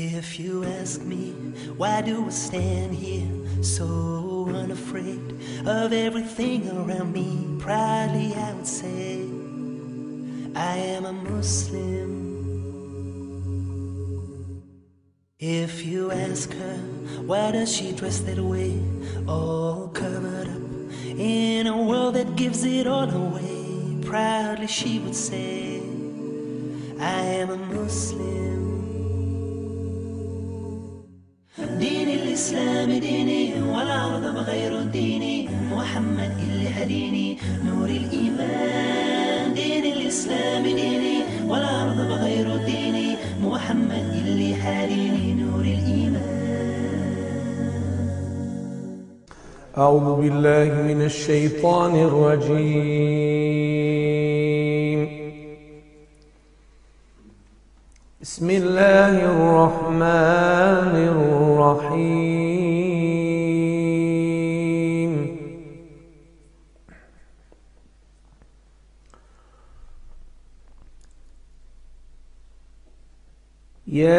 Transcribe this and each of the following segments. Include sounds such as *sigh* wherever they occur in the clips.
If you ask me, why do I stand here so unafraid of everything around me? Proudly I would say, I am a Muslim. If you ask her, why does she dress that way? All covered up in a world that gives it all away. Proudly she would say, I am a Muslim. الإسلام ديني والعرض بغير ديني. محمد اللي هديني نور الإيمان. دين الإسلام ديني والعرض بغير ديني. محمد اللي هديني نور الإيمان. أعوذ بالله من الشيطان الرجيم. بسم الله الرحمن الرحيم. يا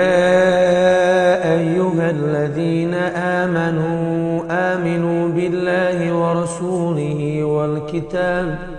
أيها الذين آمنوا آمنوا بالله ورسوله والكتاب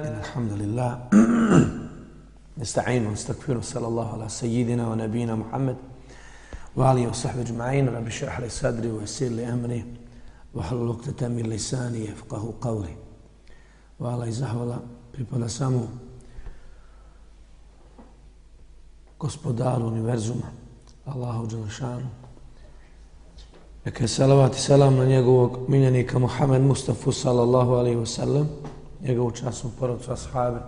نستعين ونستغفر صلى الله على سيدنا ونبينا محمد وعليه وصحبه اجمعين رب اشرح لي صدري ويسر لي امري واحلل عقدة من لساني يفقه قولي وعلى zahvala pripada samo gospodaru univerzuma Allahu Đelešanu neka je salavat i salam na njegovog miljenika Muhammed Mustafa sallallahu alaihi wa sallam njegovu časnu porodcu ashabe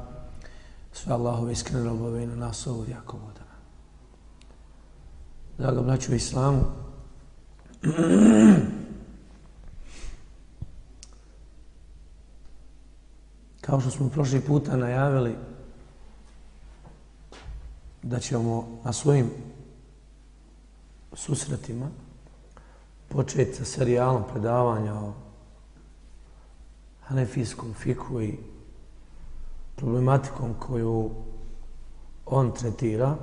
sve Allahove iskrene robove i na nas ovdje jako voda. Draga braću u islamu, *clears throat* kao što smo prošli puta najavili da ćemo na svojim susretima početi sa serijalom predavanja o hanefijskom fiku i problematikom koju on tretira,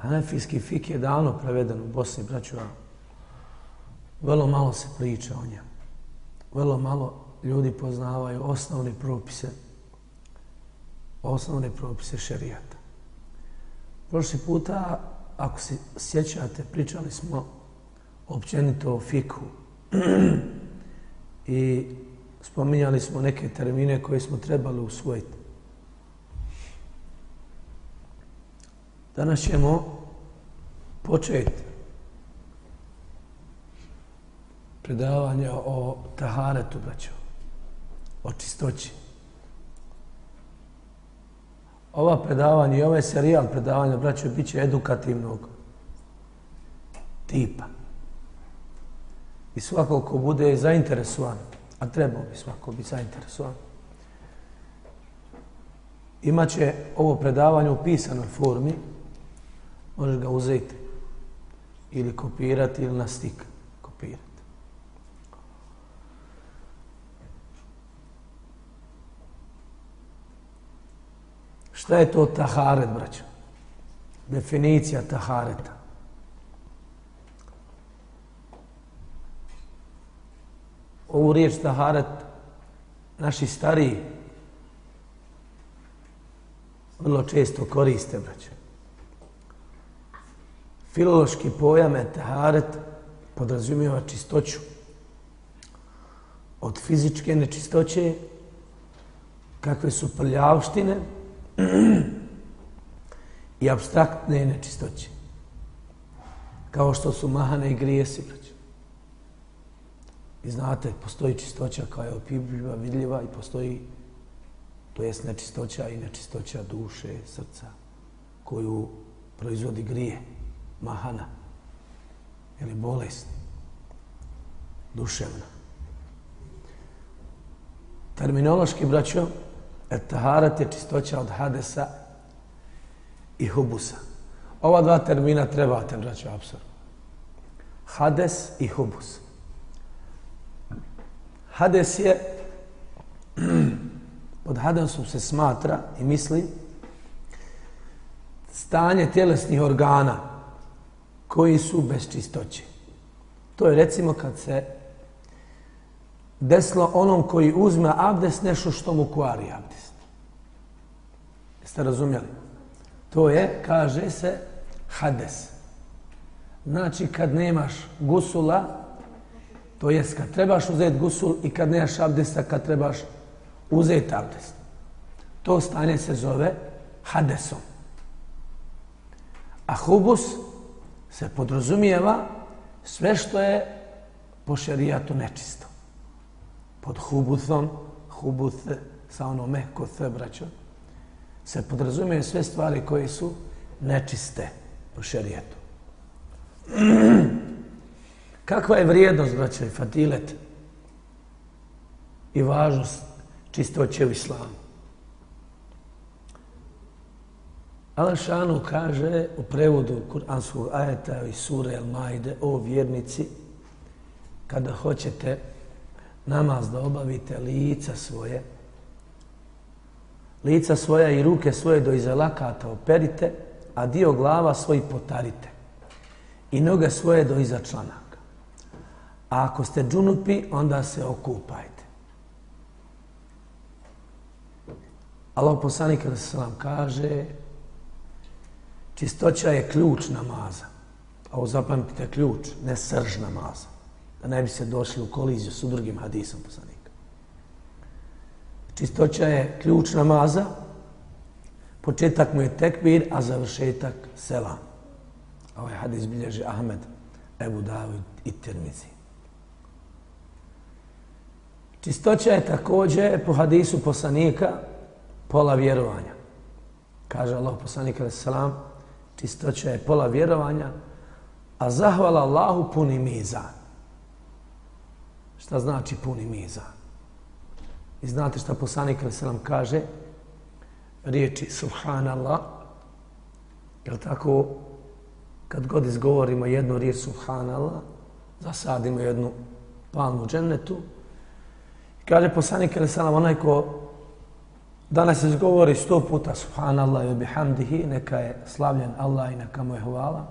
Hanefijski fik je davno preveden u Bosni, braćova. a vrlo malo se priča o njemu. Vrlo malo ljudi poznavaju osnovne propise, osnovne propise šerijata. Prošli puta, ako se sjećate, pričali smo općenito o fiku. *clears throat* i spominjali smo neke termine koje smo trebali usvojiti. Danas ćemo početi predavanje o taharetu, braćo, o čistoći. Ova predavanja i ovaj serijal predavanja, braćo, bit će edukativnog tipa. I svako ko bude zainteresovan, a trebao bi svako biti zainteresovan, imaće ovo predavanje u pisanoj formi, možeš ga uzeti ili kopirati ili na stik kopirati. Šta je to taharet, braćo? Definicija tahareta. Ovu riječ taharet naši stariji vrlo često koriste, braće. Filološki pojam je taharet podrazumijeva čistoću od fizičke nečistoće, kakve su prljavštine *clears throat* i abstraktne nečistoće. Kao što su mahane i grijesi, braće. I znate, postoji čistoća koja je opibljiva, vidljiva i postoji, to jest nečistoća i nečistoća duše, srca, koju proizvodi grije, mahana ili bolest, duševna. Terminološki, braćo, etaharat je čistoća od hadesa i hubusa. Ova dva termina trebate, braćo, apsor. Hades i hubus. Hades je, *clears throat* pod Hadesom se smatra i misli stanje tjelesnih organa koji su bez čistoće. To je recimo kad se desilo onom koji uzme abdest nešto što mu kvari abdest. Jeste razumjeli? To je, kaže se, hades. Znači kad nemaš gusula, to jest kad trebaš uzeti gusul i kad nemaš abdesta, kad trebaš uzeti abdest. To stanje se zove hadesom. A hubus se podrazumijeva sve što je po šerijatu nečisto. Pod hubusom, hubus sa ono mehko th, braćo, se podrazumije sve stvari koje su nečiste po šerijatu. *clears throat* Kakva je vrijednost, braćo, i fatilet i važnost čistoće u islamu? Alšanu kaže u prevodu kuranskog ajeta i sure El-Maide, o vjernici kada hoćete namaz da obavite lica svoje lica svoja i ruke svoje do iza lakata operite, a dio glava svoj potarite i noge svoje do iza člana. A ako ste džunupi, onda se okupajte. Allah poslanik kada se vam kaže čistoća je ključ namaza. A ovo zapamtite ključ, ne srž namaza. Da ne bi se došli u koliziju s drugim hadisom poslanika. Čistoća je ključ namaza, početak mu je tekbir, a završetak selam. Ovaj hadis bilježi Ahmed, Ebu Davud i Tirmizi. Čistoća je također po hadisu poslanika pola vjerovanja. Kaže Allah poslanik alaih salam, čistoća je pola vjerovanja, a zahvala Allahu puni mizan. Šta znači puni mizan? I znate šta poslanik ali se kaže? Riječi Subhanallah. jer tako? Kad god izgovorimo jednu riječ Subhanallah, zasadimo jednu palmu džennetu. Kaže poslanik ili salam, onaj ko danas izgovori sto puta Subhanallah i bihamdihi, neka je slavljen Allah i neka mu je hvala.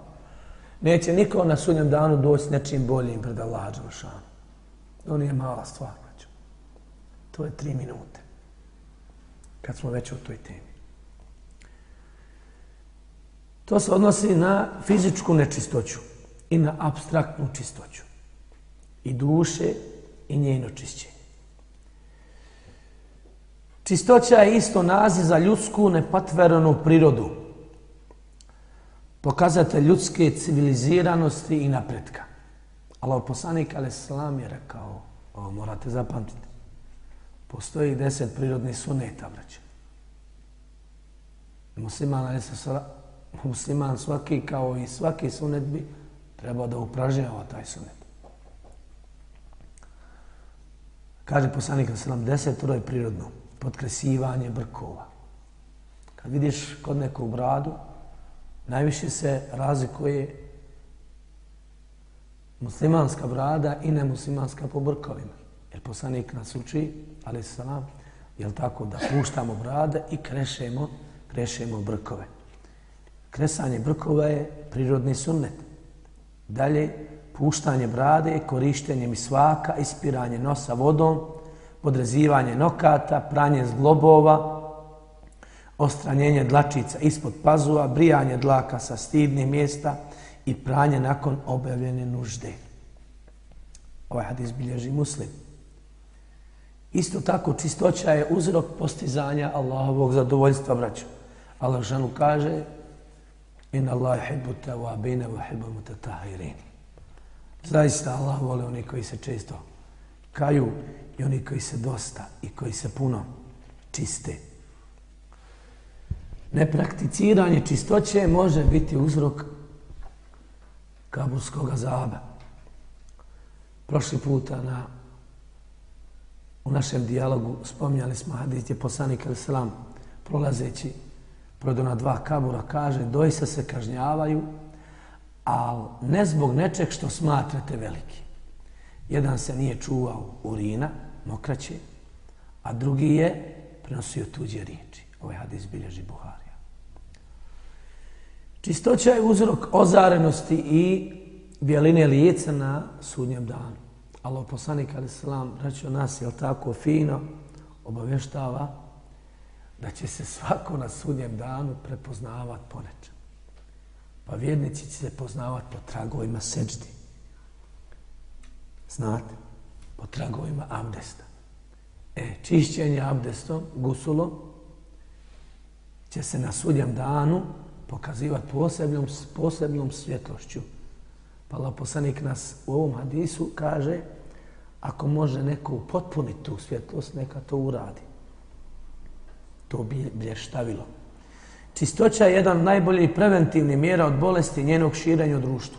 Neće niko na sudnjem danu doći nečim boljim pred Allah. To ono nije mala stvar. To je tri minute. Kad smo već u toj temi. To se odnosi na fizičku nečistoću i na abstraktnu čistoću. I duše i njeno čišćenje. Čistoća je isto naziv za ljudsku nepatveranu prirodu. Pokazate ljudske civiliziranosti i napretka. Allah poslanik, ali je rekao, ovo morate zapamtiti, postoji deset prirodnih suneta, braće. Musliman, musliman svaki kao i svaki sunet bi trebao da upražnjava taj sunet. Kaže poslanik Veselam, deset je prirodno, podkresivanje brkova. Kad vidiš kod nekog bradu, najviše se razlikuje muslimanska brada i nemuslimanska po brkovima. Jer poslanik nas uči, ali salam, jel tako, da puštamo brade i krešemo, krešemo brkove. Kresanje brkova je prirodni sunnet. Dalje, puštanje brade, korištenje misvaka, ispiranje nosa vodom, podrezivanje nokata, pranje zglobova, ostranjenje dlačica ispod pazuva, brijanje dlaka sa stidnih mjesta i pranje nakon objavljene nužde. Ovaj hadis bilježi muslim. Isto tako čistoća je uzrok postizanja Allahovog zadovoljstva, braću. Allah žanu kaže in Allah hibu tawabine wa hibbu mutatahirin. Zaista Allah vole oni koji se često kaju i oni koji se dosta i koji se puno čiste. Neprakticiranje čistoće može biti uzrok kaburskog azaba. Prošli puta na, u našem dijalogu spominjali smo hadis je poslanik al-salam prolazeći pred na dva kabura kaže doista se kažnjavaju ali ne zbog nečeg što smatrate veliki. Jedan se nije čuvao urina, mokraće, a drugi je prenosio tuđe riječi. Ovaj hadis bilježi Buharija. Čistoća je uzrok ozarenosti i bjeline lijeca na sudnjem danu. Allah poslanik ali selam reče nas je tako fino obavještava da će se svako na sudnjem danu prepoznavati po nečem. Pa vjernici će se poznavati po tragovima seđdi. Znate, po tragovima abdesta. E, čišćenje abdestom, gusulom, će se na sudjem danu pokazivati posebnom, posebnom svjetlošću. Pa Allah poslanik nas u ovom hadisu kaže ako može neko upotpuniti tu svjetlost, neka to uradi. To bi blještavilo. Čistoća je jedan najbolji preventivni mjera od bolesti njenog širenja u društvu.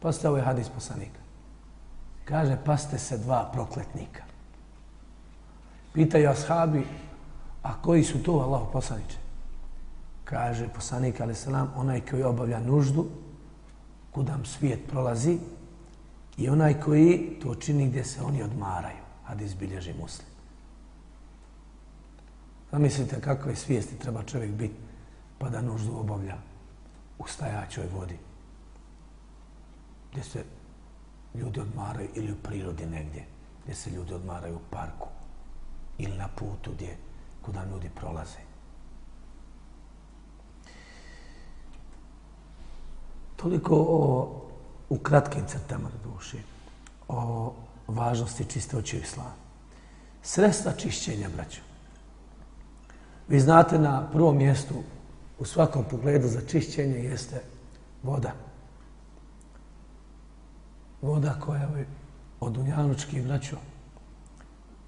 Paste je ovaj hadis poslanika. Kaže, paste se dva prokletnika. Pitaju ashabi, a koji su to Allah poslaniče? Kaže poslanik, ali selam, onaj koji obavlja nuždu, kudam svijet prolazi, i onaj koji to čini gdje se oni odmaraju. Hadis bilježi muslim. Zamislite kakve svijesti treba čovjek biti pa da nuždu obavlja u stajaćoj vodi gdje se ljudi odmaraju ili u prirodi negdje gdje se ljudi odmaraju u parku ili na putu gdje kuda ljudi prolaze. Toliko o, u kratkim crtama duše o važnosti čistoće islama. Sredstva čišćenja, braćo. Vi znate na prvom mjestu u svakom pogledu za čišćenje jeste voda. Voda koja je od unjanučkih vraćao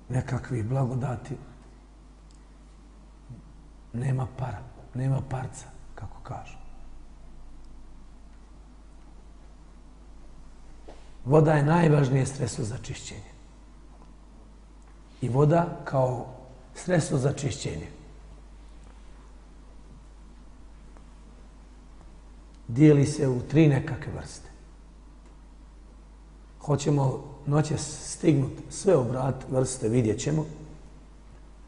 nekakvih blagodati nema para, nema parca, kako kažu. Voda je najvažnije sredstvo za čišćenje. I voda kao sredstvo za čišćenje dijeli se u tri nekakve vrste. Hoćemo noće stignuti sve obrat vrste, vidjet ćemo.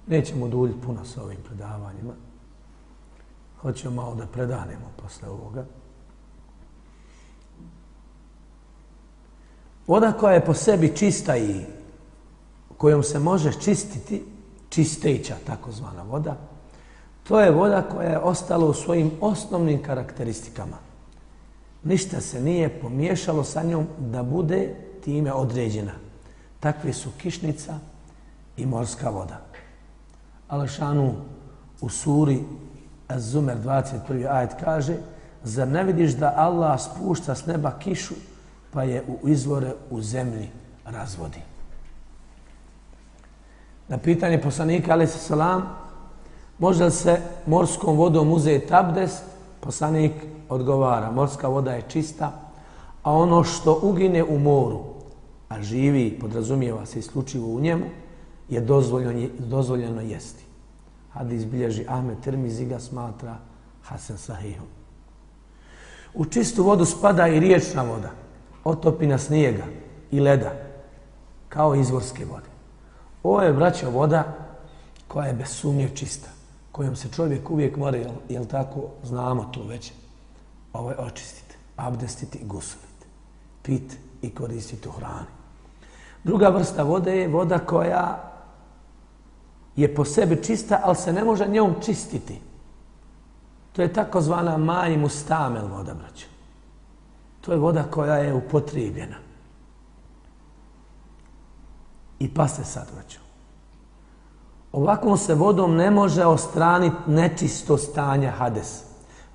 Nećemo duljiti puno sa ovim predavanjima. Hoćemo malo da predanemo posle ovoga. Voda koja je po sebi čista i kojom se može čistiti, čisteća takozvana voda, to je voda koja je ostala u svojim osnovnim karakteristikama ništa se nije pomiješalo sa njom da bude time određena. Takve su kišnica i morska voda. Alešanu u suri Az-Zumer 21. ajet kaže Zar ne vidiš da Allah spušta s neba kišu pa je u izvore u zemlji razvodi? Na pitanje poslanika, ali se salam, može se morskom vodom uzeti abdest? Poslanik odgovara, morska voda je čista, a ono što ugine u moru, a živi, podrazumijeva se isključivo u njemu, je dozvoljeno, dozvoljeno jesti. Hadis bilježi Ahmed Termizi ga smatra Hasan Sahihom. U čistu vodu spada i riječna voda, otopina snijega i leda, kao izvorske vode. Ovo je, braćo, voda koja je bez sumnje čista, kojom se čovjek uvijek mora, jel, jel tako, znamo to već, ovaj očistiti, abdestiti i gusuliti, pit i koristiti u hrani. Druga vrsta vode je voda koja je po sebi čista, ali se ne može njom čistiti. To je takozvana maj mustamel voda, braću. To je voda koja je upotrijebljena. I pa se sad braću. Ovakvom se vodom ne može ostraniti nečisto stanje hades.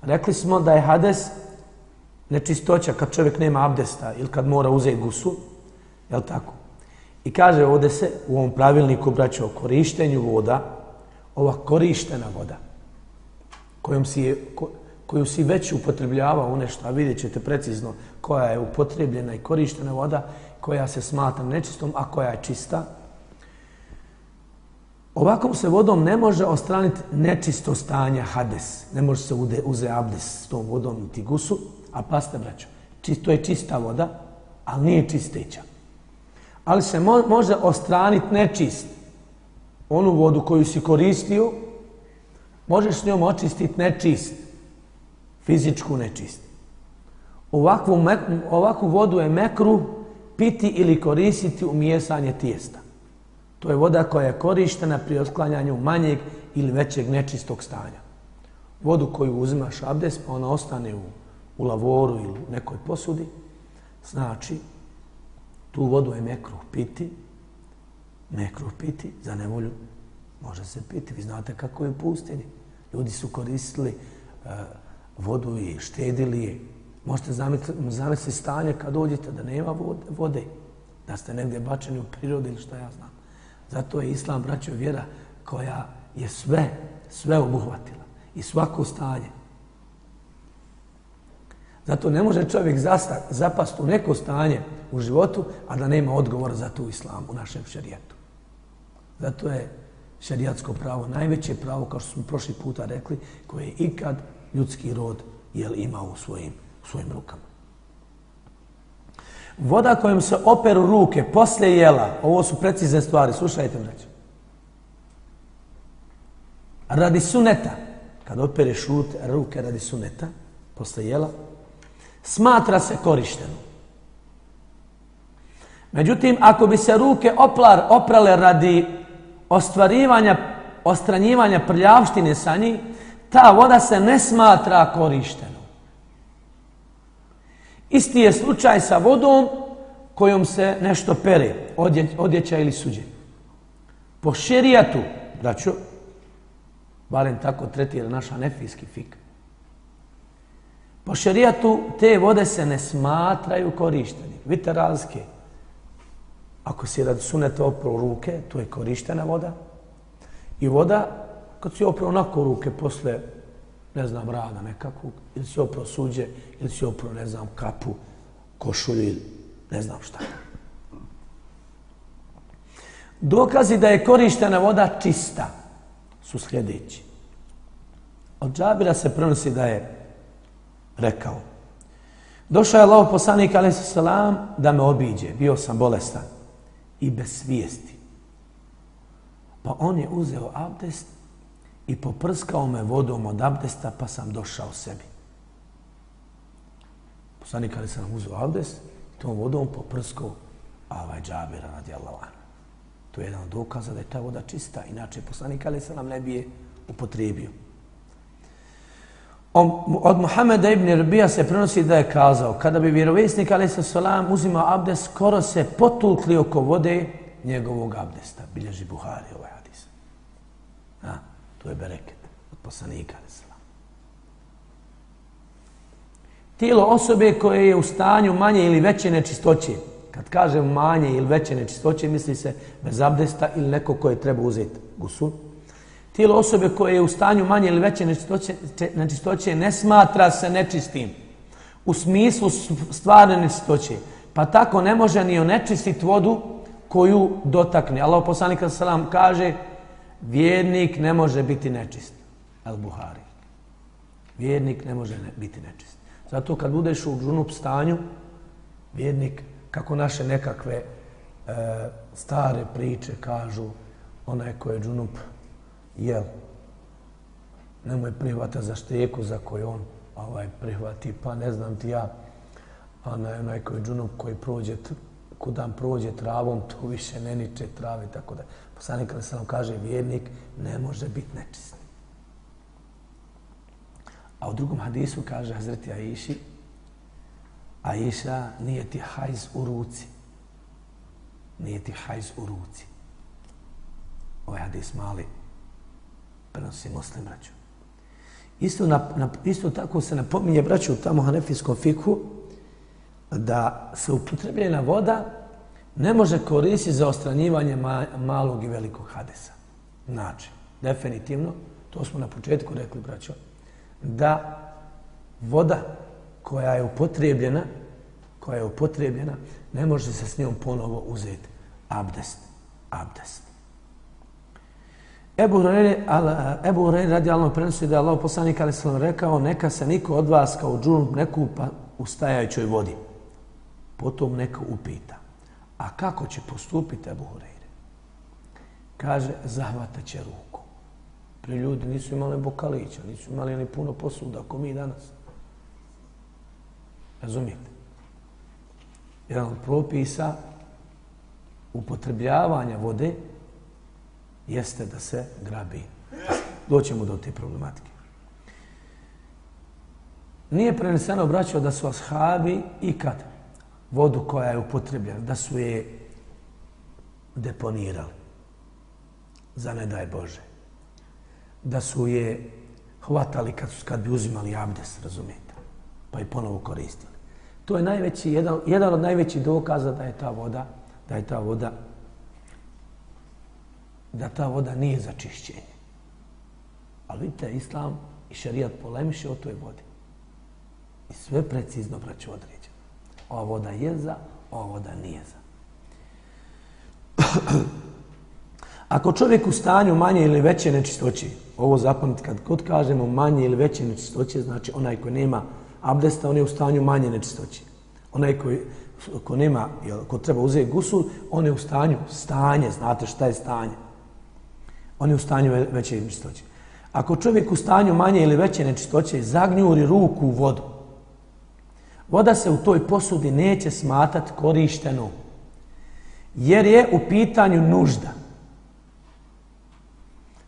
Rekli smo da je hades nečistoća kad čovjek nema abdesta ili kad mora uzeti gusu. Je tako? I kaže ovdje se u ovom pravilniku braćo o korištenju voda, ova korištena voda kojom si je, ko, koju si već upotrebljavao u nešto, a vidjet ćete precizno koja je upotrebljena i korištena voda, koja se smatra nečistom, a koja je čista. Ovakvom se vodom ne može ostraniti nečisto stanje hades. Ne može se uze, uze abdes s tom vodom niti gusu, a paste braćo, to je čista voda, ali nije čisteća. Ali se mo, može ostraniti nečist. Onu vodu koju si koristio, možeš s njom očistiti nečist fizičku nečist. Ovakvu, ovakvu vodu je mekru piti ili koristiti u mijesanje tijesta. To je voda koja je korištena pri osklanjanju manjeg ili većeg nečistog stanja. Vodu koju uzimaš abdes, pa ona ostane u, u lavoru ili u nekoj posudi, znači tu vodu je mekruh piti, mekruh piti, za nevolju može se piti. Vi znate kako je u pustini. Ljudi su koristili uh, vodu i štedili je. Možete zamisliti stanje kad dođete da nema vode, da ste negdje bačeni u prirodi ili što ja znam. Zato je Islam, braćo, vjera koja je sve, sve obuhvatila i svako stanje. Zato ne može čovjek zapast u neko stanje u životu, a da nema odgovora za tu islamu u našem šarijetu. Zato je šarijatsko pravo najveće pravo, kao što smo prošli puta rekli, koje je ikad ljudski rod jel imao u svojim, u svojim rukama. Voda kojom se operu ruke posle jela, ovo su precizne stvari, slušajte braću. Radi suneta, kad opereš ruke radi suneta, posle jela, smatra se korišteno. Međutim, ako bi se ruke oplar, oprale radi ostvarivanja, ostranjivanja prljavštine sa njih, ta voda se ne smatra korištenom. Isti je slučaj sa vodom kojom se nešto pere, odjeća ili suđe. Po šerijatu, braću, barem tako tretira naša nefijski fik, po šerijatu te vode se ne smatraju korištenim. Vidite razlike. Ako si radi sunete opro ruke, to je korištena voda. I voda kad si opro onako ruke posle, ne znam, rada nekakvog, ili si opro suđe, ili si opro, ne znam, kapu, košulju ili ne znam šta. Dokazi da je korištena voda čista su sljedeći. Od džabira se prenosi da je rekao Došao je Allah poslanik, ali salam, da me obiđe. Bio sam bolestan i bez svijesti. Pa on je uzeo abdest i poprskao me vodom od abdesta pa sam došao sebi. Poslanik ali uzeo abdest i tom vodom poprskao ovaj džabira radijallahu anhu. To je jedan od dokaza da je ta voda čista, inače poslanik ali ne bi je upotrijebio. Od Muhameda ibn Rabija se prenosi da je kazao, kada bi vjerovjesnik a.s. uzimao abdest, skoro se potulkli oko vode njegovog abdesta. Bilježi Buhari ovaj hadis. A? To je bereket od poslanika. Tijelo osobe koje je u stanju manje ili veće nečistoće, kad kažem manje ili veće nečistoće, misli se bez abdesta ili neko koje treba uzeti gusul. Tijelo osobe koje je u stanju manje ili veće nečistoće, nečistoće ne smatra se nečistim u smislu stvarne nečistoće. Pa tako ne može ni onečistiti vodu koju dotakne. Allah poslanik sallam kaže Vjernik ne može biti nečist. Al Buhari. Vjernik ne može ne, biti nečist. Zato kad budeš u džunup stanju, vjernik, kako naše nekakve e, stare priče kažu, onaj ko je džunup jel, nemoj prihvata za šteku za koju on ovaj, prihvati, pa ne znam ti ja, onaj, onaj koji je džunup koji prođe, kudam prođe travom, to više ne niče trave, tako da. Poslanik Ali Salam kaže, vjernik ne može biti nečist. A u drugom hadisu kaže Hazreti Aiši, Aisha nije ti hajz u ruci. Nije ti hajz u ruci. Ovaj hadis mali prenosi muslim braću. Isto, na, na, isto tako se napominje braću u tamo hanefijskom fiku da se upotrebljena voda ne može koristiti za ostranjivanje ma, malog i velikog hadesa. Znači, definitivno, to smo na početku rekli, braćo, da voda koja je upotrebljena, koja je upotrebljena, ne može se s njom ponovo uzeti abdest. Abdest. Ebu Hureyre, Ebu Hureyre radi alno prenosi da je Allah poslanik ali sam rekao neka se niko od vas kao džun ne kupa u stajajućoj vodi. Potom neka upita. A kako će postupiti Ebu Hureyre? Kaže, zahvata će ruku. Pri ljudi nisu imali bokalića, nisu imali ni puno posuda, ako mi danas. Razumijete? Jedan od propisa upotrebljavanja vode jeste da se grabi. Doćemo do te problematike. Nije preneseno obraćao da su ashabi ikad vodu koja je upotrebljena, da su je deponirali. Za ne daj Bože. Da su je hvatali kad, su, kad bi uzimali abdes, razumijete, pa i ponovo koristili. To je najveći, jedan, jedan od najvećih dokaza da je ta voda, da je ta voda da ta voda nije za čišćenje. Ali vidite, Islam i šarijat polemiše o toj vodi. I sve precizno braću određeno. Ova voda je za, ova voda nije za. *clears throat* Ako čovjek u stanju manje ili veće nečistoće, ovo zapamtite, kad kod kažemo manje ili veće nečistoće, znači onaj koji nema abdesta, on je u stanju manje nečistoće. Onaj koji ko nema, ko treba uzeti gusul, on je u stanju stanje, znate šta je stanje. On je u stanju veće nečistoće. Ako čovjek u stanju manje ili veće nečistoće zagnjuri ruku u vodu, voda se u toj posudi neće smatati korištenu, Jer je u pitanju nužda.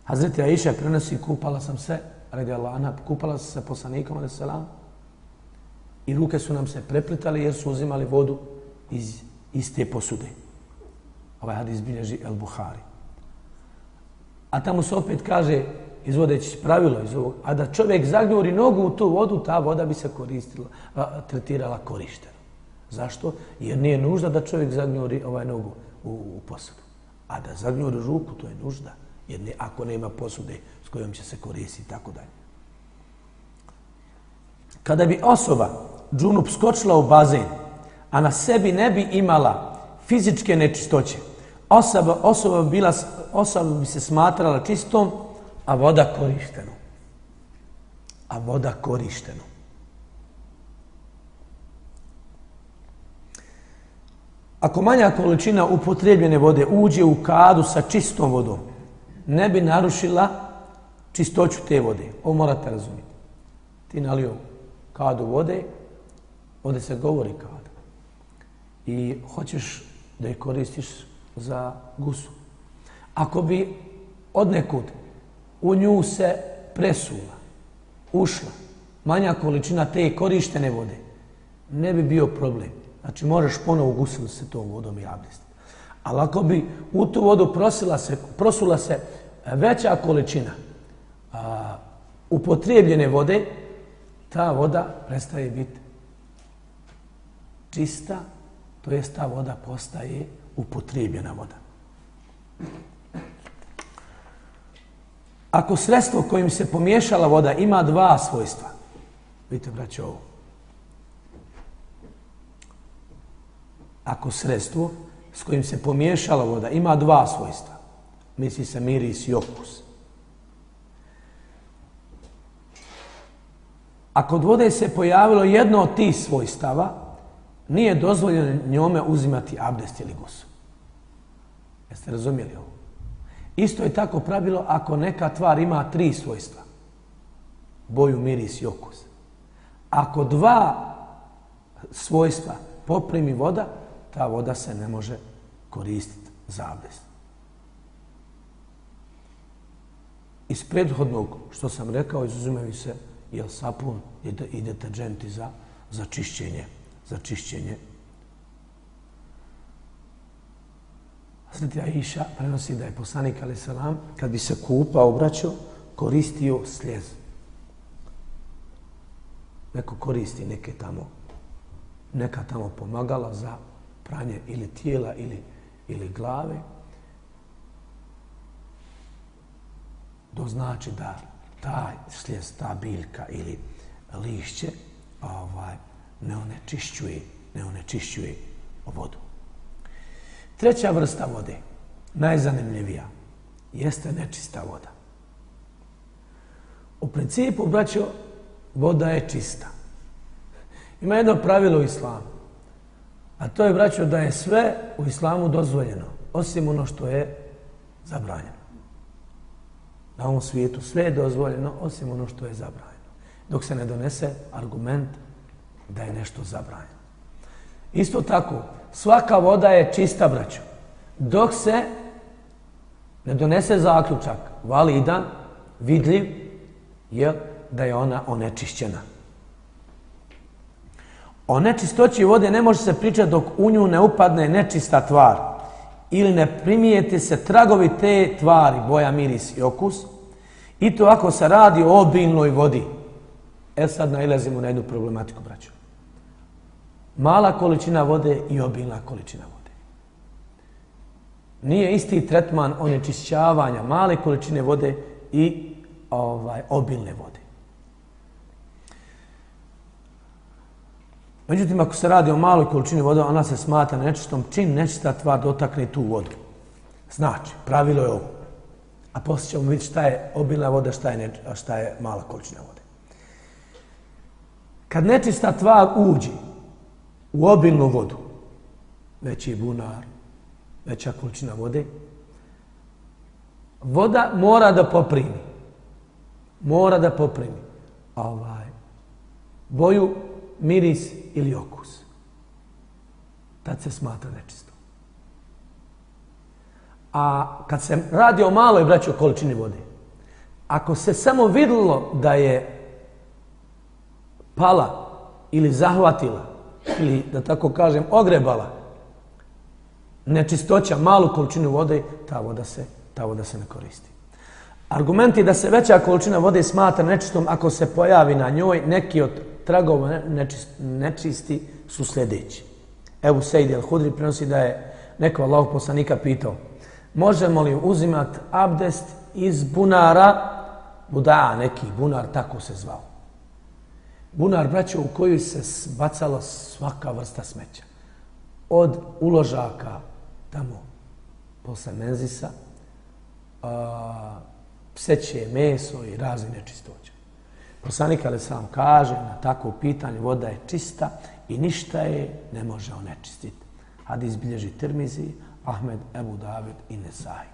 Hazreti Aisha prenosi, kupala sam se, radi Allah, kupala sam se poslanikom, ali selam, i ruke su nam se preplitali jer su uzimali vodu iz iste posude. Ovaj hadis bilježi El Buhari. A tamo se opet kaže, izvodeći pravilo iz ovog, a da čovjek zagnjuri nogu u tu vodu, ta voda bi se koristila, a, tretirala korišteno. Zašto? Jer nije nužda da čovjek zagnjuri ovaj nogu u, u posudu. A da zagnjuri ruku, to je nužda. Jer ne, ako nema posude s kojom će se koristiti, tako dalje. Kada bi osoba, džunup, skočila u bazen, a na sebi ne bi imala fizičke nečistoće, osoba, osoba, bila, osoba bi se smatrala čistom, a voda korišteno. A voda korišteno. Ako manja količina upotrebljene vode uđe u kadu sa čistom vodom, ne bi narušila čistoću te vode. Ovo morate razumjeti. Ti nalio kadu vode, ovdje se govori kada. I hoćeš da je koristiš za gusu. Ako bi od nekud u nju se presula, ušla manja količina te korištene vode, ne bi bio problem. Znači, možeš ponovo gusiti se tom vodom i abdestiti. Ali ako bi u tu vodu prosila se, prosula se e, veća količina a, upotrijebljene vode, ta voda prestaje biti čista, to jest ta voda postaje upotrijebljena voda. Ako sredstvo kojim se pomiješala voda ima dva svojstva, vidite, braće, ovo. Ako sredstvo s kojim se pomiješala voda ima dva svojstva, misli se miris i okus. Ako od vode se pojavilo jedno od tih svojstava, nije dozvoljeno njome uzimati abdest ili gusu. Jeste razumijeli ovo? Isto je tako pravilo ako neka tvar ima tri svojstva. Boju, miris i okus. Ako dva svojstva poprimi voda, ta voda se ne može koristiti za abdest. Iz prethodnog, što sam rekao, izuzimaju se jel sapun i deterđenti za, za čišćenje za čišćenje. Sveti Aisha prenosi da je poslanik Ali Salam, kad bi se kupao, obraćao, koristio sljez. Neko koristi neke tamo, neka tamo pomagala za pranje ili tijela ili, ili glave. To znači da taj sljez, ta biljka ili lišće ovaj, ne onečišćuje, ne onečišćuje vodu. Treća vrsta vode, najzanimljivija, jeste nečista voda. U principu, braćo, voda je čista. Ima jedno pravilo u islamu, a to je, braćo, da je sve u islamu dozvoljeno, osim ono što je zabranjeno. Na ovom svijetu sve je dozvoljeno, osim ono što je zabranjeno. Dok se ne donese argument da je nešto zabranjeno. Isto tako, svaka voda je čista, braćo. Dok se ne donese zaključak validan, vidljiv, je da je ona onečišćena. O nečistoći vode ne može se pričati dok u nju ne upadne nečista tvar ili ne primijete se tragovi te tvari, boja, miris i okus. I to ako se radi o obilnoj vodi. E sad najlazimo na jednu problematiku, braćo. Mala količina vode i obilna količina vode. Nije isti tretman onečišćavanja male količine vode i ovaj obilne vode. Međutim, ako se radi o maloj količini vode, ona se smatra nečistom čim nečista tvar dotakne tu vodu. Znači, pravilo je ovo. A poslije ćemo vidjeti šta je obilna voda, šta je, neč, šta je mala količina vode. Kad nečista tvar uđe u obilnu vodu, veći bunar, veća količina vode, voda mora da poprimi. Mora da poprimi ovaj, boju, miris ili okus. Tad se smatra nečisto. A kad se radi o maloj braću količini vode, ako se samo vidilo da je pala ili zahvatila ili da tako kažem ogrebala nečistoća malu količinu vode, ta voda se, ta voda se ne koristi. Argument je da se veća količina vode smatra nečistom ako se pojavi na njoj neki od tragova nečist, nečisti su sljedeći. Evo Sejdi al-Hudri prenosi da je neko Allah poslanika pitao možemo li uzimati abdest iz bunara, buda neki bunar, tako se zvao. Bunar, braćo, u kojoj se bacala svaka vrsta smeća. Od uložaka tamo posle menzisa, a, pseće meso i razne nečistoće. Poslanik ali sam kaže na takvo pitanje voda je čista i ništa je ne može onečistiti. Hadis bilježi Tirmizi, Ahmed, Ebu David i Nesaj.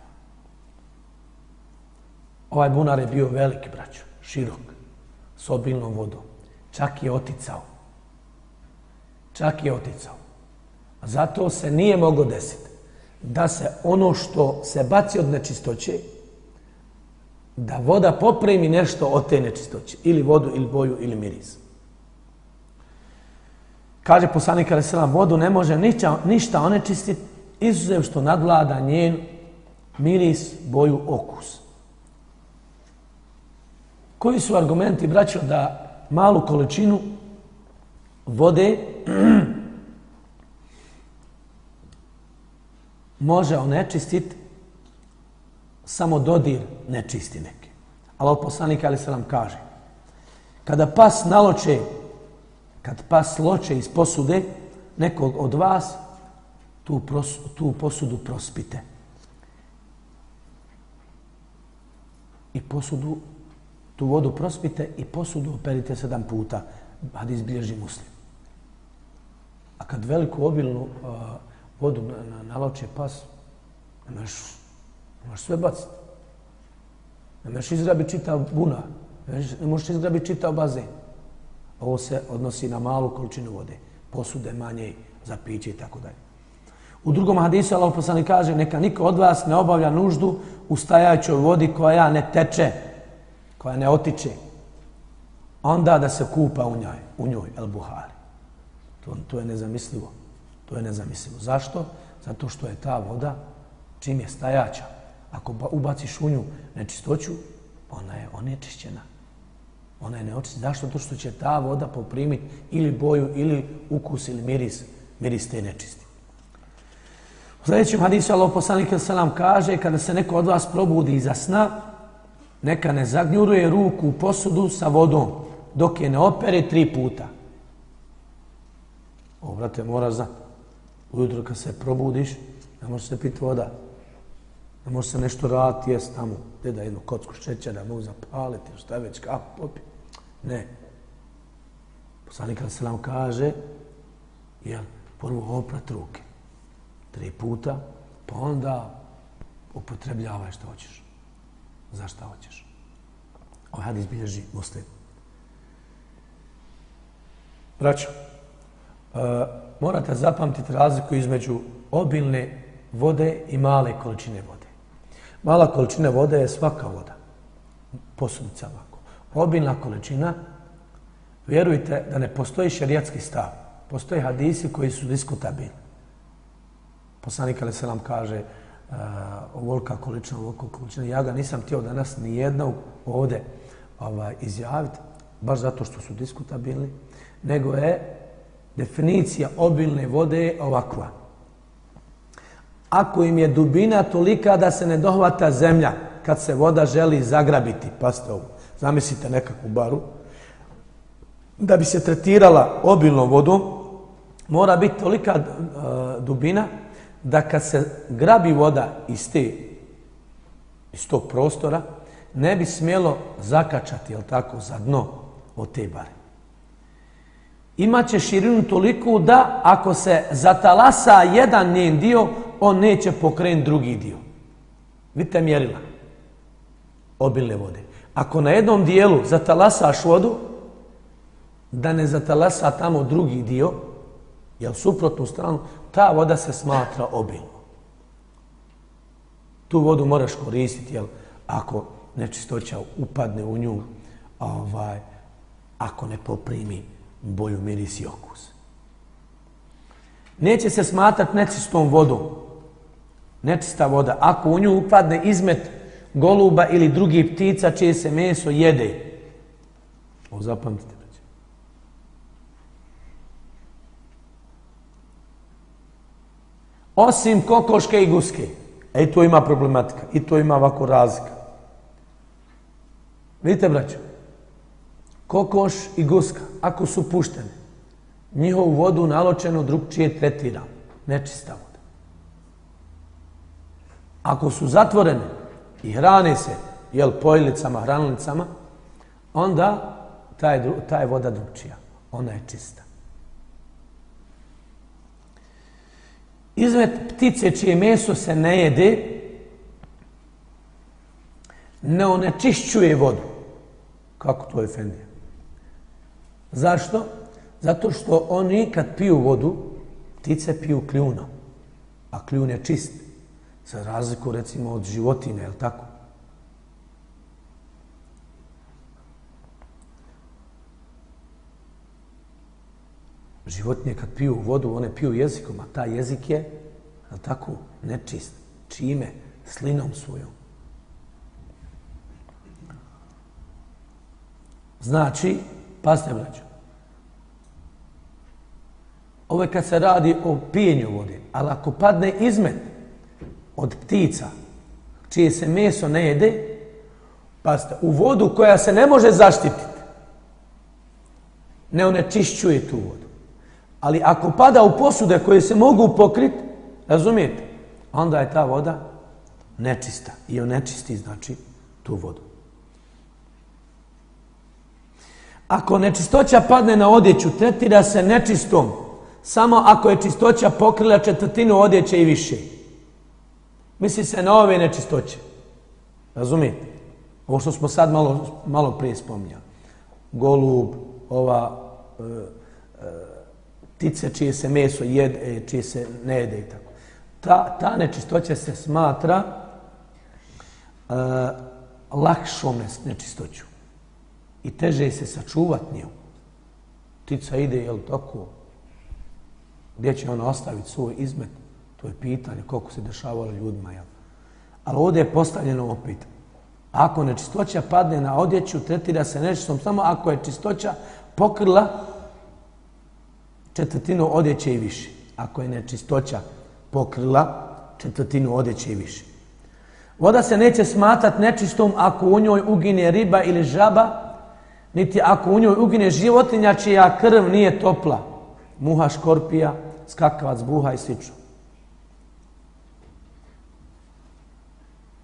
Ovaj bunar je bio veliki, braćo, širok, s obilnom vodom. Čak je oticao. Čak je oticao. A zato se nije moglo desiti da se ono što se baci od nečistoće, da voda popremi nešto od te nečistoće. Ili vodu, ili boju, ili miris. Kaže poslanik Ali Sala, vodu ne može ništa, ništa onečistiti, izuzev što nadvlada njen miris, boju, okus. Koji su argumenti, braćo, da malu količinu vode *clears throat* može onečistit samo dodir nečisti neke. Ali poslanik Ali Salam kaže, kada pas naloče, kad pas loče iz posude nekog od vas, tu, pros, tu posudu prospite. I posudu, tu vodu prospite i posudu operite sedam puta. Hadis bilježi muslim. A kad veliku obilnu uh, vodu na, na, naloče pas, nemaš, nemaš sve baciti. Ne možeš čitav buna. Ne možeš, ne možeš izgrabiti čitav bazen. Ovo se odnosi na malu količinu vode. Posude manje za piće i tako dalje. U drugom hadisu Allah poslani kaže neka niko od vas ne obavlja nuždu u stajaćoj vodi koja ne teče, koja ne otiče. Onda da se kupa u njoj, u njoj, El Buhari. To, to je nezamislivo. To je nezamislivo. Zašto? Zato što je ta voda čim je stajača. Ako ubaciš u nju nečistoću, ona je onečišćena. Ona je neočišćena. Zašto? Zato što će ta voda poprimiti ili boju, ili ukus, ili miris, miris te nečisti. U sljedećem hadisu Allah poslanik selam kaže kada se neko od vas probudi iza sna, neka ne zagnjuruje ruku u posudu sa vodom dok je ne opere tri puta. O, brate, mora znati. Ujutro kad se probudiš, ne može se piti voda. Ne može se nešto raditi, jes tamo, gdje da jednu kocku šećera, mogu zapaliti, šta već, kako popi. Ne. Poslanik kada se nam kaže, jel, prvo oprat ruke. Tri puta, pa onda upotrebljavaj što hoćeš. Za šta hoćeš. Ovaj hadis bilježi muslim. Braćo, uh, morate zapamtiti razliku između obilne vode i male količine vode. Mala količina vode je svaka voda. Posudica ovako. Obilna količina, vjerujte da ne postoji šerijatski stav. Postoje hadisi koji su diskutabilni. Poslanik Ali Selam kaže uh, ovolika količina, ovolika količina. Ja ga nisam htio danas ni jednog ovde ovaj, izjaviti, baš zato što su diskutabilni, nego je definicija obilne vode ovakva. Ako im je dubina tolika da se ne dohvata zemlja kad se voda želi zagrabiti, pa ovo, zamislite nekakvu baru, da bi se tretirala obilnom vodom, mora biti tolika uh, dubina da kad se grabi voda iz, te, iz tog prostora, ne bi smjelo zakačati, jel tako, za dno od te bare imaće širinu toliko da ako se zatalasa jedan njen dio, on neće pokrenuti drugi dio. Vidite mjerila obilne vode. Ako na jednom dijelu zatalasaš vodu, da ne zatalasa tamo drugi dio, jer suprotnu stranu, ta voda se smatra obilno. Tu vodu moraš koristiti, jel, ako nečistoća upadne u nju, ovaj, ako ne poprimi boju, miris i okus. Neće se smatrati nečistom vodom. Nečista voda. Ako u nju upadne izmet goluba ili drugi ptica čije se meso jede. O, zapamtite. Osim kokoške i guske. E, to ima problematika. I to ima ovako razlika. Vidite, braćo? kokoš i guska, ako su puštene, njihovu vodu naločeno drugčije tretira. Nečista voda. Ako su zatvorene i hrane se, jel, pojlicama, hranlicama, onda taj, ta je voda drugčija. Ona je čista. Izmet ptice čije meso se ne jede, ne onečišćuje vodu. Kako to je Fendija? Zašto? Zato što oni kad piju vodu, ptice piju kljuna, A kljun je čist. Za razliku recimo od životine, je li tako? Životinje kad piju vodu, one piju jezikom, a ta jezik je, je tako, nečist. Čime? Slinom svojom. Znači, pasne braću. Ovo je kad se radi o pijenju vode. Ali ako padne izmet od ptica, čije se meso ne jede, pasta, u vodu koja se ne može zaštititi, ne onečišćuje tu vodu. Ali ako pada u posude koje se mogu pokriti, razumijete, onda je ta voda nečista. I onečisti znači tu vodu. Ako nečistoća padne na odjeću, tretira se nečistom. Samo ako je čistoća pokrila četvrtinu odjeće i više. Misli se na ove nečistoće. Razumijete? Ovo što smo sad malo, malo prije spominjali. Golub, ova e, ptice čije se meso jede, čije se ne jede i tako. Ta, ta nečistoća se smatra e, lakšom nečistoću i teže se sačuvat nju. Ptica ide, jel tako, Gdje će ona ostaviti svoj izmet? To je pitanje koliko se dešavalo ljudima. Jel? Ali ovdje je postavljeno opet. Ako nečistoća padne na odjeću, tretira se nečistom samo ako je čistoća pokrila četvrtinu odjeće i više. Ako je nečistoća pokrila četvrtinu odjeće i više. Voda se neće smatrat nečistom ako u njoj ugine riba ili žaba, niti ako u njoj ugine životinja čija krv nije topla. Muha, škorpija, skakavac, buha i sl.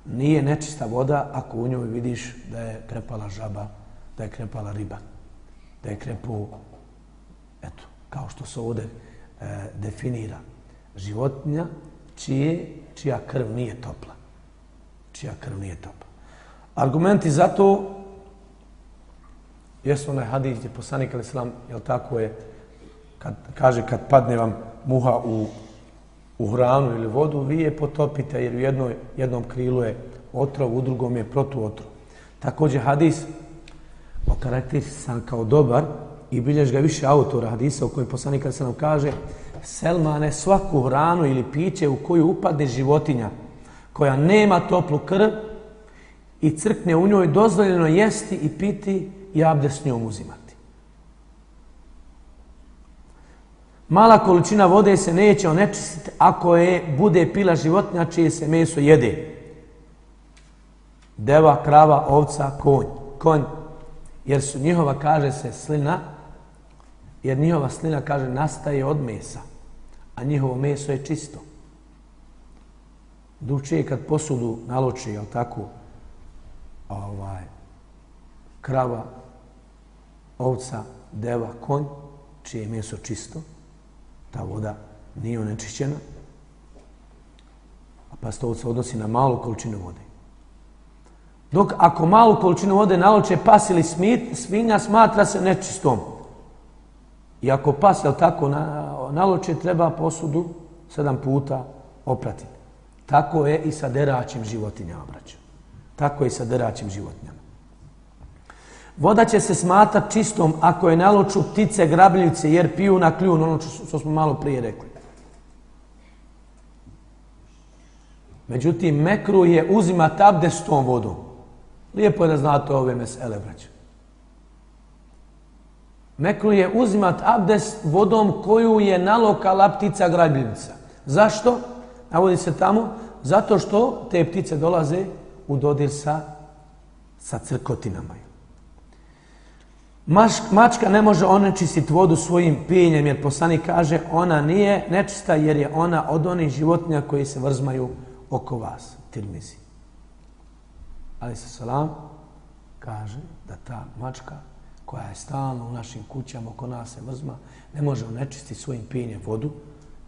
Nije nečista voda ako u njoj vidiš da je krepala žaba, da je krepala riba, da je krepu, eto, kao što se ovdje e, definira, životinja čije, čija krv nije topla. Čija krv nije topla. Argumenti za to jesu onaj hadis gdje poslanik ali selam jel tako je kad kaže kad padne vam muha u u hranu ili vodu vi je potopite jer u jednoj jednom krilu je otrov u drugom je protuotrov takođe hadis okarakterisan kao dobar i bilješ ga više autora hadisa u kojem poslanik se nam kaže Selmane svaku hranu ili piće u koju upadne životinja koja nema toplu krv i crkne u njoj dozvoljeno jesti i piti i abde s njom uzimati. Mala količina vode se neće onečistiti ako je bude pila životinja čije se meso jede. Deva, krava, ovca, konj. Konj. Jer su njihova, kaže se, slina, jer njihova slina, kaže, nastaje od mesa, a njihovo meso je čisto. Drugčije kad posudu naloči, jel tako, ovaj, krava, ovca, deva, konj, čije je meso čisto, ta voda nije onečišćena, a pa se odnosi na malu količinu vode. Dok ako malu količinu vode naloče pas ili smit, svinja smatra se nečistom. I ako pas, jel tako, na, naloče treba posudu sedam puta opratiti. Tako je i sa deraćim životinjama, braćo. Tako je i sa deraćim životinjama. Voda će se smatati čistom ako je naloču ptice, grabljice, jer piju na kljun, ono što smo malo prije rekli. Međutim, mekru je uzima tabde s tom vodom. Lijepo je da znate ove mesele, braćo. Mekru je uzimat abdes vodom koju je nalokala ptica grabljivica. Zašto? Navodi se tamo. Zato što te ptice dolaze u dodir sa, sa crkotinama. Maš, mačka ne može onečistiti vodu svojim pijenjem, jer poslanik kaže ona nije nečista jer je ona od onih životinja koji se vrzmaju oko vas. Tirmizi. Ali se salam kaže da ta mačka koja je stalno u našim kućama oko nas se mrzma, ne može onečistiti svojim pijenjem vodu,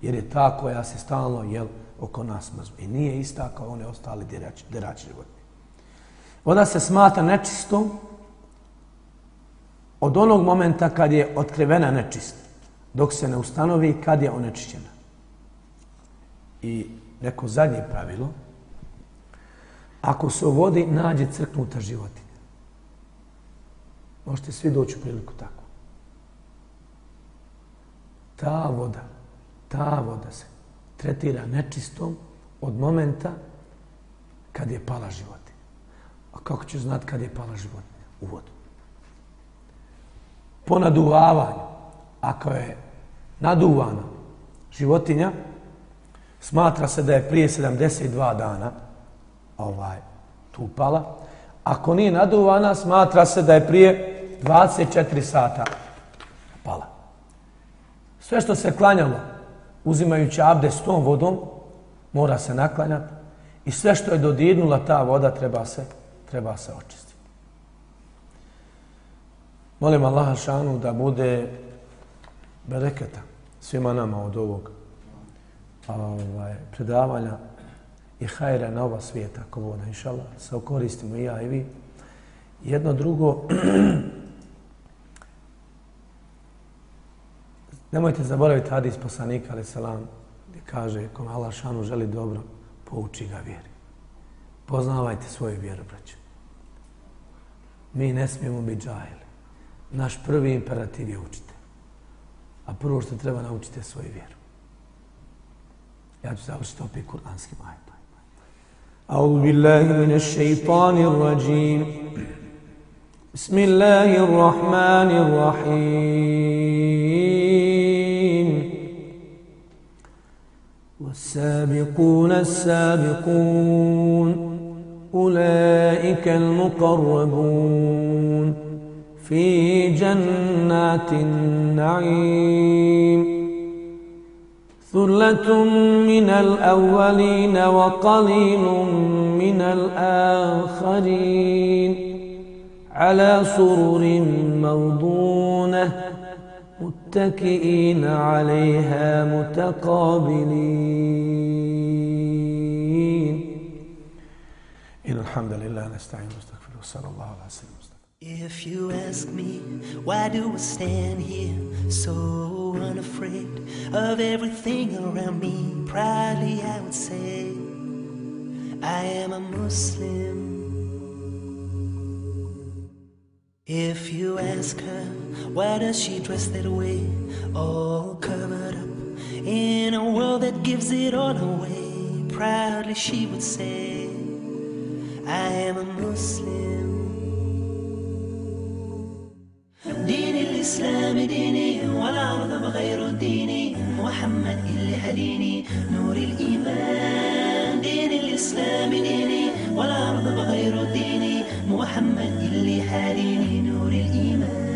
jer je ta koja se stalno jel, oko nas mrzma. I nije ista kao one ostali derači, derači životinje. Voda se smata nečistom od onog momenta kad je otkrivena nečist, dok se ne ustanovi kad je onečišćena. I neko zadnje pravilo, ako se u vodi nađe crknuta životinja, možete svi doći u priliku tako. Ta voda, ta voda se tretira nečistom od momenta kad je pala životinja. A kako ću znati kad je pala životinja? U vodu po naduvavanju, ako je naduvana životinja, smatra se da je prije 72 dana ovaj tu pala. Ako nije naduvana, smatra se da je prije 24 sata pala. Sve što se klanjalo, uzimajući abde s tom vodom, mora se naklanjati i sve što je dodirnula ta voda treba se, treba se očistiti. Molim Allaha šanu da bude bereketa svima nama od ovog ovaj, predavanja i hajra na ova svijeta, ako voda, inša Allah, se okoristimo i ja i vi. Jedno drugo, *clears throat* nemojte zaboraviti hadis poslanika, ali salam, gdje kaže, kom Allah šanu želi dobro, pouči ga vjeri. Poznavajte svoju vjeru, braću. Mi ne smijemo biti džahili naš prvi imperativ je učite. A prvo što treba naučiti je svoju vjeru. Ja ću završiti opet kuranskim ajetom. أعوذ بالله من الشيطان الرجيم بسم الله الرحمن الرحيم. والسابقون السابقون أولئك المقربون في جنات النعيم. ثلة من الأولين وقليل من الآخرين. على سرر موضونة متكئين عليها متقابلين إن الحمد لله نستعين ونستغفر وصلى الله على سيدنا If you ask me, why do I stand here so unafraid of everything around me? Proudly I would say, I am a Muslim. If you ask her, why does she dress that way, all covered up in a world that gives it all away? Proudly she would say, I am a Muslim. دين الإسلام ديني والأرض بغير ديني محمد اللي هديني نور الإيمان دين الإسلام ديني والأرض بغير ديني محمد اللي حالي نور الإيمان.